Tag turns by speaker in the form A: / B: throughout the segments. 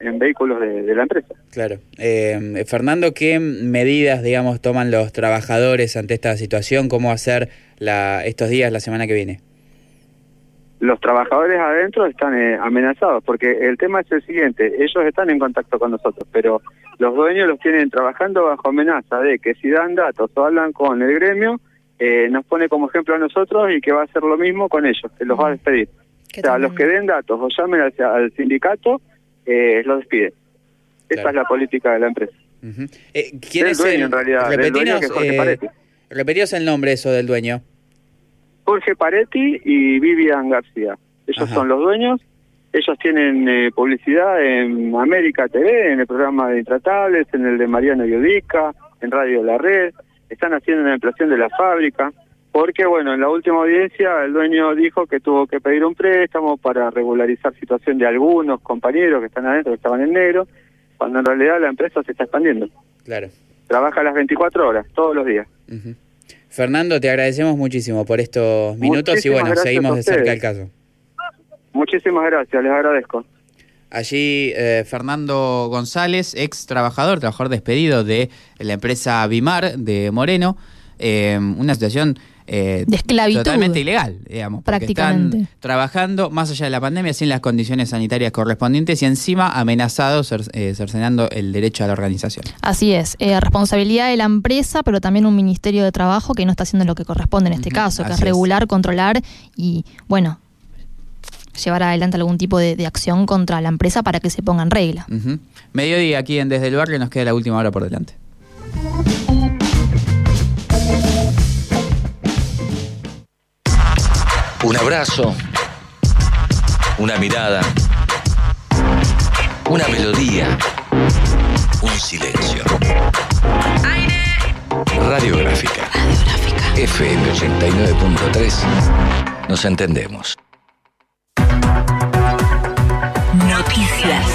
A: en vehículos de, la empresa.
B: Claro. Eh, Fernando, ¿qué medidas, digamos, toman los trabajadores ante esta situación? ¿Cómo hacer la, estos días, la semana que viene?
A: Los trabajadores adentro están eh, amenazados porque el tema es el siguiente, ellos están en contacto con nosotros, pero los dueños los tienen trabajando bajo amenaza de que si dan datos o hablan con el gremio, eh, nos pone como ejemplo a nosotros y que va a hacer lo mismo con ellos, que los va a despedir. O sea, los que den datos o llamen al sindicato, eh, lo despide. Esa es la política de la empresa.
B: Eh, ¿Quién es el dueño, en realidad? Repetinos, eh, el nombre eso del dueño.
A: Jorge Paretti y Vivian García. Ellos son los dueños. Ellos tienen eh, publicidad en América TV, en el programa de Intratables, en el de Mariano Yodica, en Radio La Red. Están haciendo una ampliación de la fábrica porque bueno, en la última audiencia el dueño dijo que tuvo que pedir un préstamo para regularizar situación de algunos compañeros que están adentro, que estaban en negro, cuando en realidad la empresa se está expandiendo.
B: Claro.
A: Trabaja las 24 horas, todos los días.
B: Fernando, te agradecemos muchísimo por estos minutos y bueno, seguimos de cerca el caso.
A: Muchísimas gracias, les agradezco.
B: Allí eh, Fernando González, ex trabajador, trabajador despedido de la empresa Bimar de Moreno, eh, una situación
C: eh, de esclavitud.
B: Totalmente ilegal, digamos. Prácticamente. Están trabajando más allá de la pandemia sin las condiciones sanitarias correspondientes y encima amenazados, eh, cercenando el derecho a la organización.
C: Así es. Eh, responsabilidad de la empresa, pero también un ministerio de trabajo que no está haciendo lo que corresponde en este caso, que es regular, controlar y, bueno, llevar adelante algún tipo de, acción contra la empresa para que se ponga en regla.
B: Mediodía aquí en Desde el Barrio nos queda la última hora por delante.
D: Un abrazo, una mirada, una melodía, un silencio. Aire. Radiográfica. Radiográfica. FM 89.3. Nos entendemos.
E: Noticias.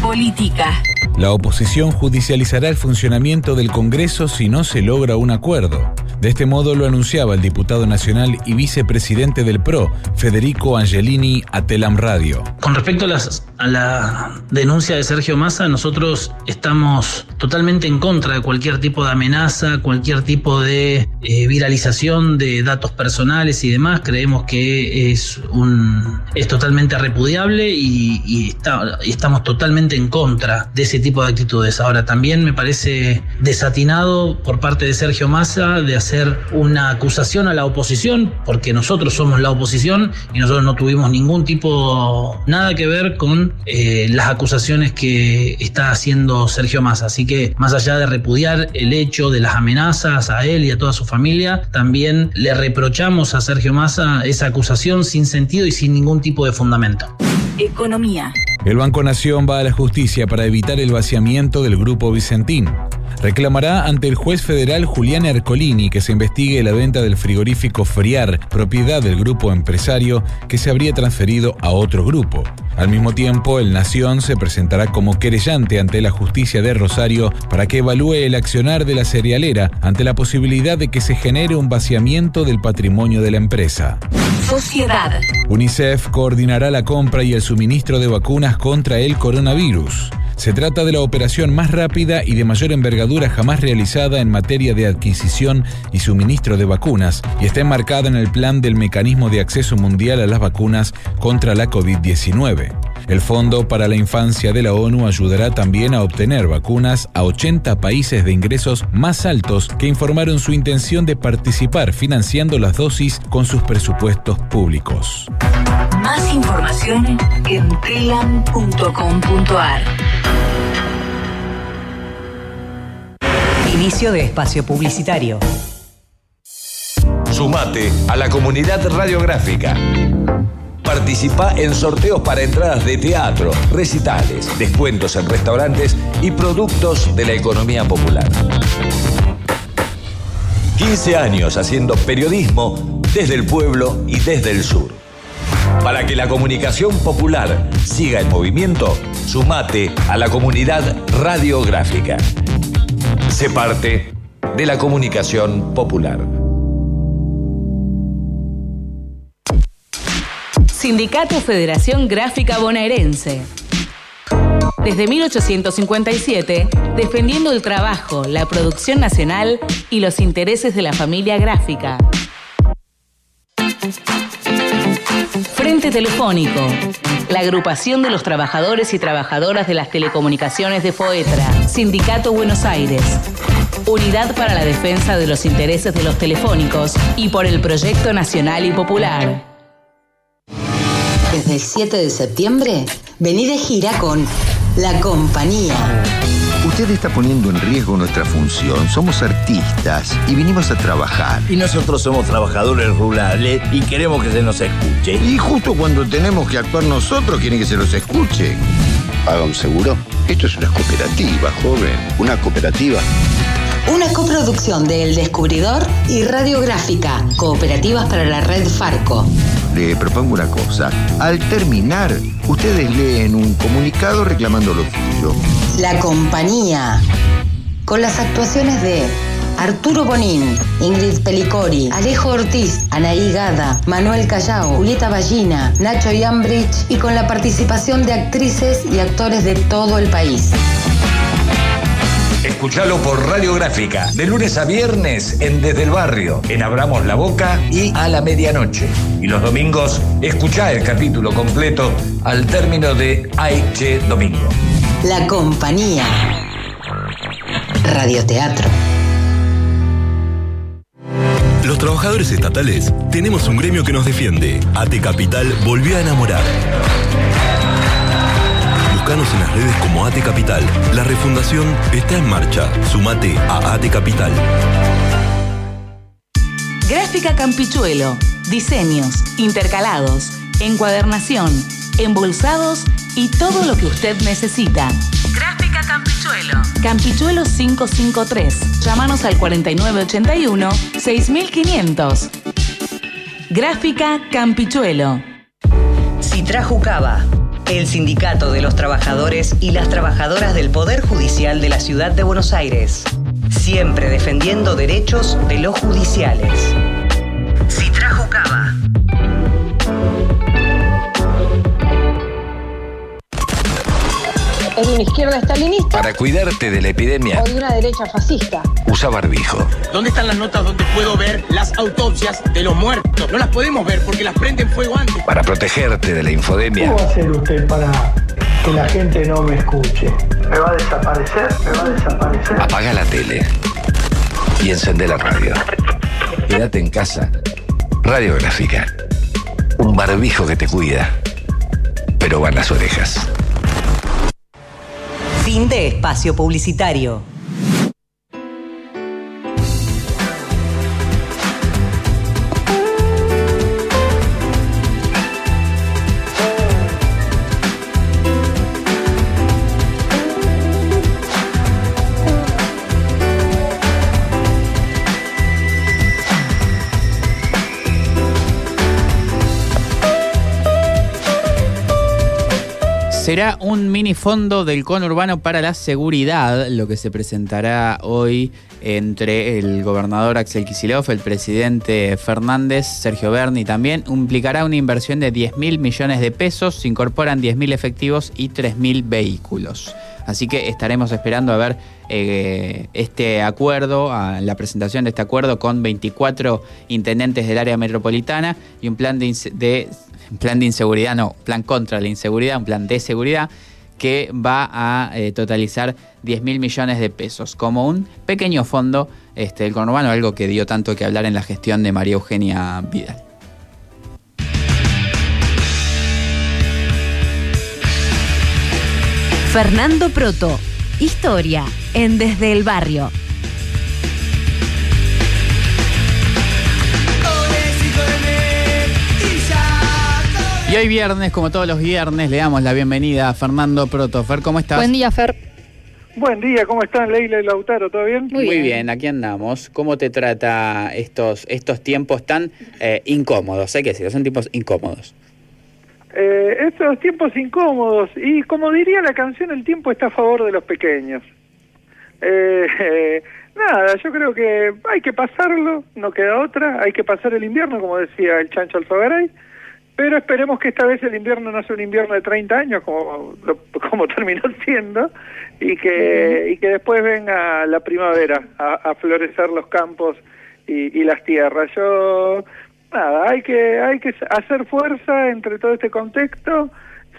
E: Política.
F: La oposición judicializará el funcionamiento del Congreso si no se logra un acuerdo. De este modo lo anunciaba el diputado nacional y vicepresidente del PRO, Federico Angelini, a Telam Radio.
G: Con respecto a, la denuncia de Sergio Massa, nosotros estamos totalmente en contra de cualquier tipo de amenaza, cualquier tipo de eh, viralización de datos personales y demás. Creemos que es, un, es totalmente repudiable y, y estamos totalmente en contra de ese tipo de actitudes. Ahora, también me parece desatinado por parte de Sergio Massa de hacer una acusación a la oposición, porque nosotros somos la oposición y nosotros no tuvimos ningún tipo, nada que ver con eh, las acusaciones que está haciendo Sergio Massa. Así que más allá de repudiar el hecho de las amenazas a él y a toda su familia, también le reprochamos a Sergio Massa esa acusación sin sentido y sin ningún tipo de fundamento.
E: Economía.
F: El Banco Nación va a la justicia para evitar el vaciamiento del Grupo Vicentín reclamará ante el juez federal Julián Ercolini que se investigue la venta del frigorífico Friar, propiedad del grupo empresario que se habría transferido a otro grupo. Al mismo tiempo, el Nación se presentará como querellante ante la justicia de Rosario para que evalúe el accionar de la cerealera ante la posibilidad de que se genere un vaciamiento del patrimonio de la empresa.
E: Sociedad.
F: UNICEF coordinará la compra y el suministro de vacunas contra el coronavirus. Se trata de la operación más rápida y de mayor envergadura jamás realizada en materia de adquisición y suministro de vacunas y está enmarcada en el plan del Mecanismo de Acceso Mundial a las Vacunas contra la COVID-19. El Fondo para la Infancia de la ONU ayudará también a obtener vacunas a 80 países de ingresos más altos que informaron su intención de participar financiando las dosis con sus presupuestos públicos.
E: Más información en telam.com.ar. Inicio de espacio publicitario.
D: Sumate a la comunidad radiográfica. Participa en sorteos para entradas de teatro, recitales, descuentos en restaurantes y productos de la economía popular. 15 años haciendo periodismo desde el pueblo y desde el sur. Para que la comunicación popular siga en movimiento, sumate a la comunidad radiográfica. Sé parte de la comunicación popular.
E: Sindicato Federación Gráfica Bonaerense. Desde 1857, defendiendo el trabajo, la producción nacional y los intereses de la familia gráfica. Frente Telefónico, la agrupación de los trabajadores y trabajadoras de las telecomunicaciones de FOETRA, Sindicato Buenos Aires, Unidad para la Defensa de los Intereses de los Telefónicos y por el Proyecto Nacional y Popular.
H: Desde el 7 de septiembre, vení de gira con La Compañía.
I: Usted está poniendo en riesgo nuestra función. Somos artistas y vinimos a trabajar.
J: Y nosotros somos trabajadores rurales y queremos que se nos escuche.
I: Y justo cuando tenemos que actuar nosotros, quieren que se los escuche.
K: Haga un seguro. Esto es una cooperativa, joven. Una cooperativa.
H: Una coproducción de El Descubridor y Radiográfica, cooperativas para la red Farco.
I: Le propongo una cosa. Al terminar, ustedes leen un comunicado reclamando lo suyo.
H: La compañía. Con las actuaciones de Arturo Bonín, Ingrid Pelicori, Alejo Ortiz, Anaí Gada, Manuel Callao, Julieta Ballina, Nacho Yambridge y con la participación de actrices y actores de todo el país.
D: Escuchalo por Radiográfica, de lunes a viernes en Desde el Barrio, en Abramos la Boca y a la medianoche. Y los domingos, escuchá el capítulo completo al término de Aiche Domingo.
H: La compañía. Radioteatro.
L: Los trabajadores estatales tenemos un gremio que nos defiende. AT Capital volvió a enamorar Buscanos en las redes como AT Capital. La refundación está en marcha. Sumate a AT Capital.
E: Gráfica Campichuelo. Diseños, intercalados, encuadernación, embolsados y todo lo que usted necesita. Gráfica Campichuelo. Campichuelo 553. Llámanos al 4981 6500. Gráfica Campichuelo.
M: Citrajucaba el Sindicato de los Trabajadores y las Trabajadoras del Poder Judicial de la Ciudad de Buenos Aires, siempre defendiendo derechos de los judiciales.
N: ¿Es de una izquierda estalinista?
D: Para cuidarte de la epidemia.
N: ¿O de una derecha fascista?
D: Usa barbijo.
O: ¿Dónde están las notas donde puedo ver las autopsias de los muertos? No las podemos ver porque las prenden fuego antes.
D: Para protegerte de la infodemia.
P: ¿Qué va a hacer usted para que la gente no me escuche? ¿Me va a desaparecer? ¿Me va a desaparecer?
D: Apaga la tele y encende la radio. Quédate en casa. Radiográfica. Un barbijo que te cuida. Pero van las orejas.
E: Fin de espacio publicitario.
B: Será un mini fondo del conurbano para la seguridad, lo que se presentará hoy entre el gobernador Axel Kicillof, el presidente Fernández, Sergio Berni también. Implicará una inversión de 10 mil millones de pesos, se incorporan 10 mil efectivos y 3 mil vehículos. Así que estaremos esperando a ver eh, este acuerdo, la presentación de este acuerdo con 24 intendentes del área metropolitana y un plan de, de plan de inseguridad, no, plan contra la inseguridad, un plan de seguridad que va a eh, totalizar 10 mil millones de pesos, como un pequeño fondo este, del conurbano, algo que dio tanto que hablar en la gestión de María Eugenia Vidal.
E: Fernando Proto, historia en Desde el Barrio.
B: Y hoy viernes, como todos los viernes, le damos la bienvenida a Fernando Protofer. ¿Cómo estás?
C: Buen día, Fer.
Q: Buen día, ¿cómo están Leila y Lautaro? ¿Todo bien?
B: Muy, bien. aquí andamos. ¿Cómo te trata estos, estos tiempos tan eh, incómodos? Hay que decirlo, son tiempos incómodos.
Q: Eh, estos tiempos incómodos, y como diría la canción, el tiempo está a favor de los pequeños. Eh, nada, yo creo que hay que pasarlo, no queda otra, hay que pasar el invierno, como decía el Chancho Alfagaray pero esperemos que esta vez el invierno no sea un invierno de 30 años como, como terminó siendo y que, y que después venga la primavera a, florecer los campos y, y, las tierras. Yo, nada, hay que, hay que hacer fuerza entre todo este contexto,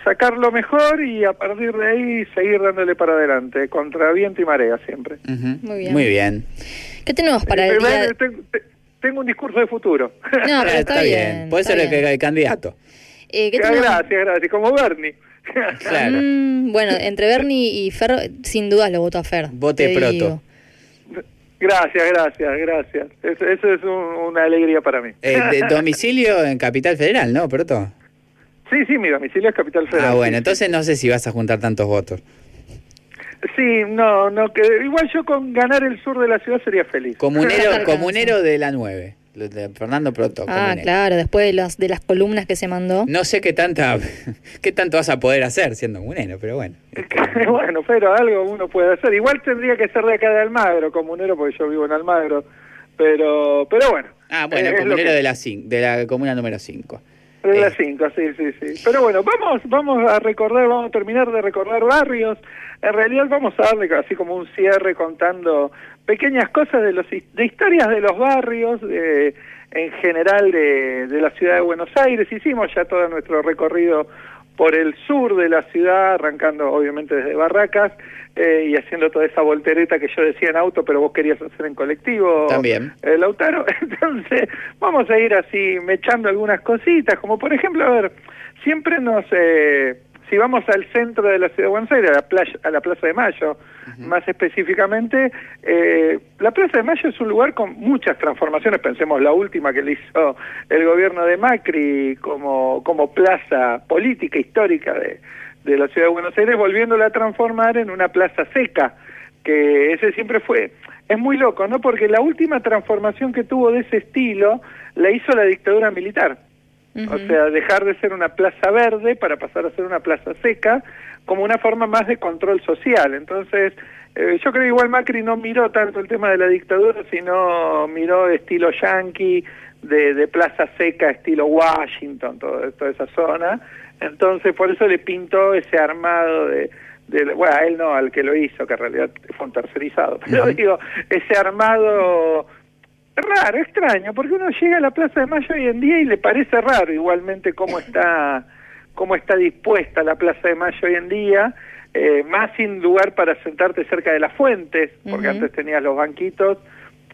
Q: sacar lo mejor y a partir de ahí seguir dándole para adelante, contra viento y marea siempre.
B: Muy bien. Muy bien.
C: ¿Qué tenemos para el día?
Q: tengo un discurso de futuro.
C: No, pero está, bien.
B: Puede ser el, candidato.
Q: Eh, gracias, gracias. Como Bernie.
C: claro. Mm, bueno, entre Bernie y Fer, sin dudas lo voto a Fer.
B: Vote proto.
Q: Gracias, gracias, gracias. Eso, es una alegría para mí.
B: Eh, domicilio en Capital Federal, ¿no, Proto?
Q: Sí, sí, mi domicilio es Capital Federal.
B: Ah, bueno, entonces no sé si vas a juntar tantos votos.
Q: Sí, no, no, que igual yo con ganar el sur de la ciudad sería feliz.
B: Comunero, comunero de la 9. De Fernando Proto.
C: Ah, claro, después de, los, de las columnas que se mandó.
B: No sé qué tanta qué tanto vas a poder hacer siendo comunero, pero bueno.
Q: bueno, pero algo uno puede hacer. Igual tendría que ser de acá de Almagro, comunero, porque yo vivo en Almagro. Pero pero bueno.
B: Ah, bueno, comunero de, la de la comuna número 5.
Q: De la 5, sí, sí, sí. Pero bueno, vamos, vamos a recordar, vamos a terminar de recordar barrios. En realidad vamos a darle así como un cierre contando pequeñas cosas de los de historias de los barrios, de, en general de, de la ciudad de Buenos Aires. Hicimos ya todo nuestro recorrido por el sur de la ciudad, arrancando obviamente desde Barracas eh, y haciendo toda esa voltereta que yo decía en auto, pero vos querías hacer en colectivo.
B: También.
Q: Eh, Lautaro. Entonces, vamos a ir así mechando algunas cositas, como por ejemplo, a ver, siempre nos... Eh, si vamos al centro de la ciudad de Buenos Aires, a la, playa, a la Plaza de Mayo, más específicamente, eh, la Plaza de Mayo es un lugar con muchas transformaciones, pensemos la última que le hizo el gobierno de Macri como, como plaza política histórica de, de la ciudad de Buenos Aires, volviéndola a transformar en una plaza seca, que ese siempre fue... Es muy loco, ¿no? Porque la última transformación que tuvo de ese estilo la hizo la dictadura militar. O sea, dejar de ser una plaza verde para pasar a ser una plaza seca como una forma más de control social. Entonces, eh, yo creo que igual Macri no miró tanto el tema de la dictadura, sino miró estilo yankee, de, de plaza seca, estilo Washington, todo, toda esa zona. Entonces, por eso le pintó ese armado de, de, bueno, a él no, al que lo hizo, que en realidad fue un tercerizado, pero digo, ese armado raro, extraño, porque uno llega a la Plaza de Mayo hoy en día y le parece raro igualmente cómo está, cómo está dispuesta la Plaza de Mayo hoy en día, eh, más sin lugar para sentarte cerca de las fuentes, porque antes tenías los banquitos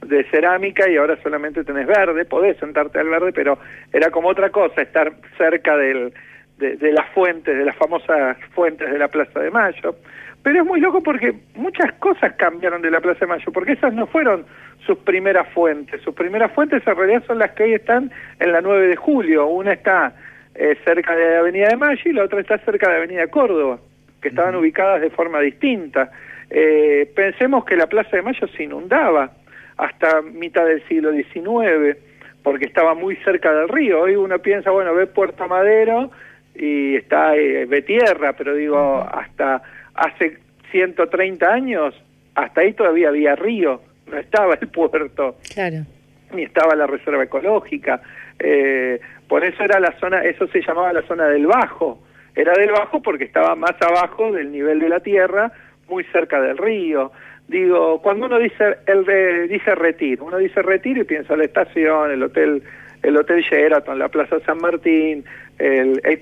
Q: de cerámica y ahora solamente tenés verde, podés sentarte al verde, pero era como otra cosa estar cerca del, de, de las fuentes, de las famosas fuentes de la Plaza de Mayo. Pero es muy loco porque muchas cosas cambiaron de la Plaza de Mayo, porque esas no fueron sus primeras fuentes. Sus primeras fuentes en realidad son las que hoy están en la 9 de julio. Una está eh, cerca de la Avenida de Mayo y la otra está cerca de Avenida Córdoba, que estaban ubicadas de forma distinta. Eh, pensemos que la Plaza de Mayo se inundaba hasta mitad del siglo XIX, porque estaba muy cerca del río. Hoy uno piensa, bueno, ve Puerto Madero y está eh, ve tierra, pero digo, hasta hace 130 años, hasta ahí todavía había río, no estaba el puerto.
C: Claro.
Q: Ni estaba la reserva ecológica. Eh, por eso era la zona, eso se llamaba la zona del Bajo. Era del Bajo porque estaba más abajo del nivel de la tierra, muy cerca del río. Digo, cuando uno dice el de, dice Retiro, uno dice Retiro y piensa la estación, el hotel, el hotel Sheraton, la Plaza San Martín, el, el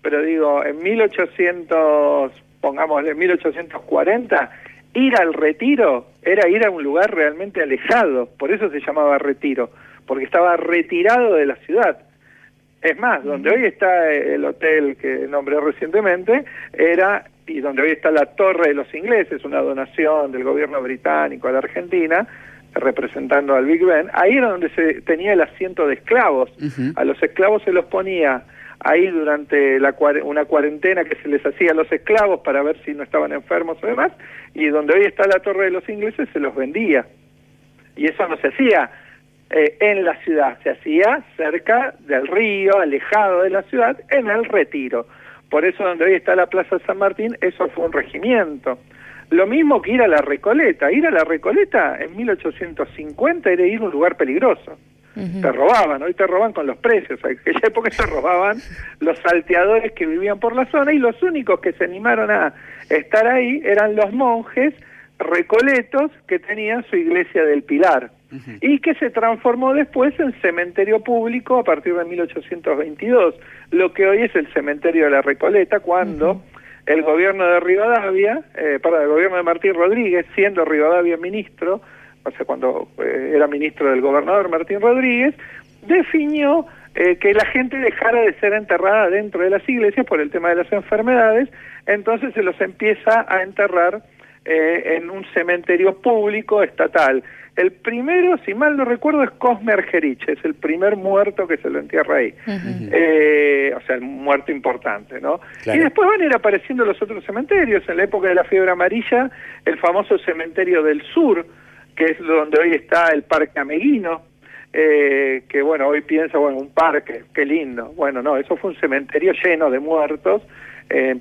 Q: pero digo, en 1800 pongamos en 1840, ir al retiro era ir a un lugar realmente alejado, por eso se llamaba retiro, porque estaba retirado de la ciudad. Es más, donde hoy está el hotel que nombré recientemente, era, y donde hoy está la Torre de los Ingleses, una donación del gobierno británico a la Argentina, representando al Big Ben, ahí era donde se tenía el asiento de esclavos. A los esclavos se los ponía ahí durante la, una cuarentena que se les hacía a los esclavos para ver si no estaban enfermos o demás, y donde hoy está la Torre de los Ingleses se los vendía. Y eso no se hacía eh, en la ciudad, se hacía cerca del río, alejado de la ciudad, en el retiro. Por eso donde hoy está la Plaza San Martín, eso fue un regimiento. Lo mismo que ir a la Recoleta. Ir a la Recoleta en 1850 era ir a un lugar peligroso te robaban, hoy te roban con los precios, en aquella época te robaban los salteadores que vivían por la zona y los únicos que se animaron a estar ahí eran los monjes recoletos que tenían su iglesia del Pilar y que se transformó después en cementerio público a partir de 1822, lo que hoy es el cementerio de la Recoleta, cuando el gobierno de Rivadavia, eh, para el gobierno de Martín Rodríguez, siendo Rivadavia ministro, o sea, cuando eh, era ministro del gobernador Martín Rodríguez, definió eh, que la gente dejara de ser enterrada dentro de las iglesias por el tema de las enfermedades, entonces se los empieza a enterrar eh, en un cementerio público estatal. El primero, si mal no recuerdo, es Cosme Argerich, es el primer muerto que se lo entierra ahí. eh, o sea, el muerto importante, ¿no? Y después van a ir apareciendo los otros cementerios. En la época de la fiebre amarilla, el famoso cementerio del sur, que es donde hoy está el Parque Ameguino, eh, que bueno, hoy piensa, bueno, un parque, qué lindo. Bueno, no, eso fue un cementerio lleno de muertos, eh,